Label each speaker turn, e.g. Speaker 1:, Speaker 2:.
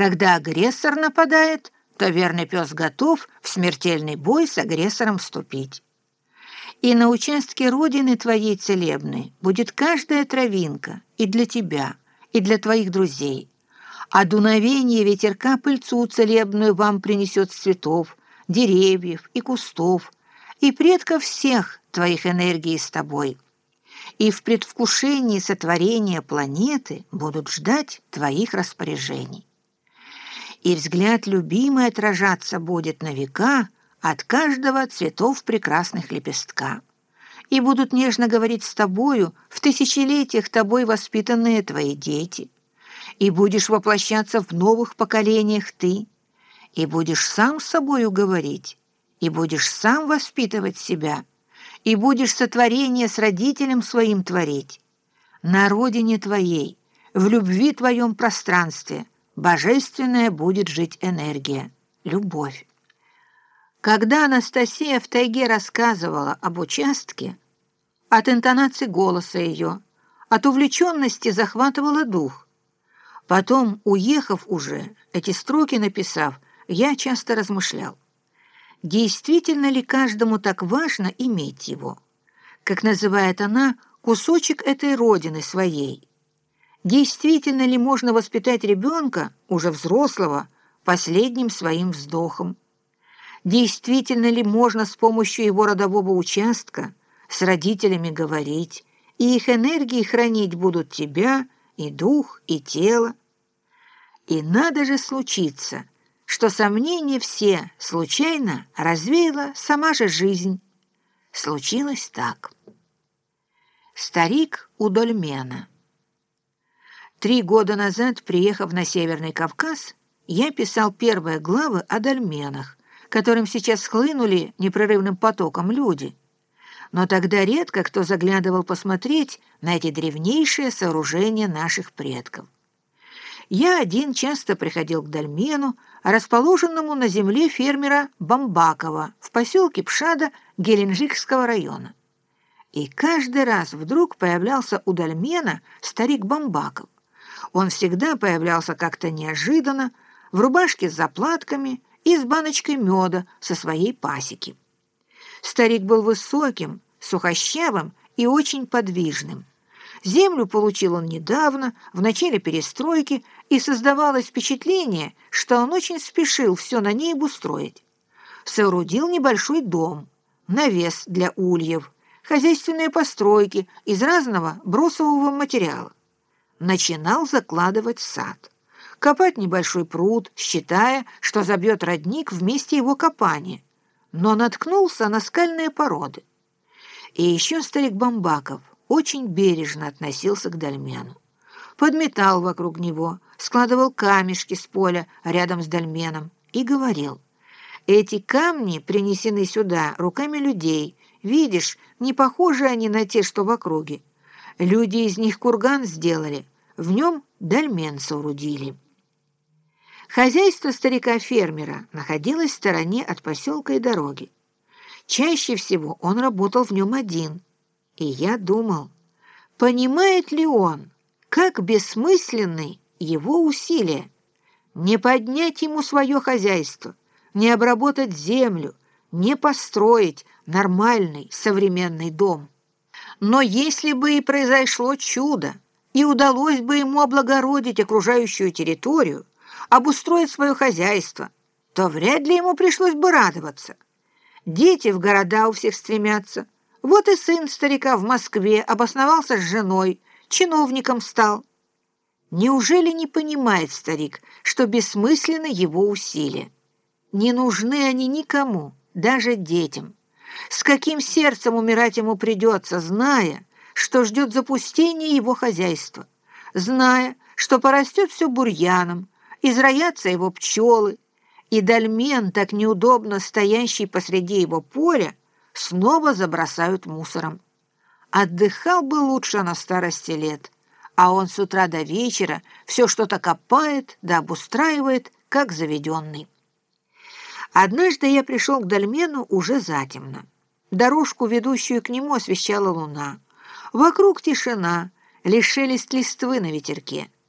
Speaker 1: Когда агрессор нападает, то верный пес готов в смертельный бой с агрессором вступить. И на участке родины твоей целебной будет каждая травинка и для тебя, и для твоих друзей. А дуновение ветерка пыльцу целебную вам принесет цветов, деревьев и кустов, и предков всех твоих энергий с тобой. И в предвкушении сотворения планеты будут ждать твоих распоряжений. И взгляд любимый отражаться будет на века — от каждого цветов прекрасных лепестка. И будут нежно говорить с тобою в тысячелетиях тобой воспитанные твои дети. И будешь воплощаться в новых поколениях ты, и будешь сам с собою говорить, и будешь сам воспитывать себя, и будешь сотворение с родителем своим творить. На родине твоей, в любви твоем пространстве, божественная будет жить энергия, любовь. Когда Анастасия в тайге рассказывала об участке, от интонации голоса ее, от увлеченности захватывала дух. Потом, уехав уже, эти строки написав, я часто размышлял. Действительно ли каждому так важно иметь его? Как называет она, кусочек этой родины своей. Действительно ли можно воспитать ребенка, уже взрослого, последним своим вздохом? действительно ли можно с помощью его родового участка с родителями говорить, и их энергии хранить будут тебя, и дух, и тело. И надо же случиться, что сомнения все случайно развеяла сама же жизнь. Случилось так. Старик у Дольмена. Три года назад, приехав на Северный Кавказ, я писал первые главы о дольменах, которым сейчас схлынули непрерывным потоком люди. Но тогда редко кто заглядывал посмотреть на эти древнейшие сооружения наших предков. Я один часто приходил к Дальмену, расположенному на земле фермера Бамбакова в поселке Пшада Геленджикского района. И каждый раз вдруг появлялся у Дальмена старик Бамбаков. Он всегда появлялся как-то неожиданно, в рубашке с заплатками, и с баночкой меда со своей пасеки. Старик был высоким, сухощавым и очень подвижным. Землю получил он недавно, в начале перестройки, и создавалось впечатление, что он очень спешил все на ней обустроить. Соорудил небольшой дом, навес для ульев, хозяйственные постройки из разного бросового материала. Начинал закладывать сад копать небольшой пруд, считая, что забьет родник вместе его копания, но наткнулся на скальные породы. И еще старик Бамбаков очень бережно относился к дольмену. Подметал вокруг него, складывал камешки с поля рядом с дольменом и говорил, «Эти камни принесены сюда руками людей. Видишь, не похожи они на те, что в округе. Люди из них курган сделали, в нем дольмен соорудили». Хозяйство старика-фермера находилось в стороне от поселка и дороги. Чаще всего он работал в нем один. И я думал, понимает ли он, как бессмысленны его усилия? Не поднять ему свое хозяйство, не обработать землю, не построить нормальный современный дом. Но если бы и произошло чудо, и удалось бы ему облагородить окружающую территорию, обустроить свое хозяйство, то вряд ли ему пришлось бы радоваться. Дети в города у всех стремятся. Вот и сын старика в Москве обосновался с женой, чиновником стал. Неужели не понимает старик, что бессмысленны его усилия? Не нужны они никому, даже детям. С каким сердцем умирать ему придется, зная, что ждет запустение его хозяйства, зная, что порастет все бурьяном, изроятся его пчелы, и дольмен, так неудобно стоящий посреди его поля, снова забросают мусором. Отдыхал бы лучше на старости лет, а он с утра до вечера все что-то копает да обустраивает, как заведенный. Однажды я пришел к дольмену уже затемно. Дорожку, ведущую к нему, освещала луна. Вокруг тишина, лишь шелест листвы на ветерке —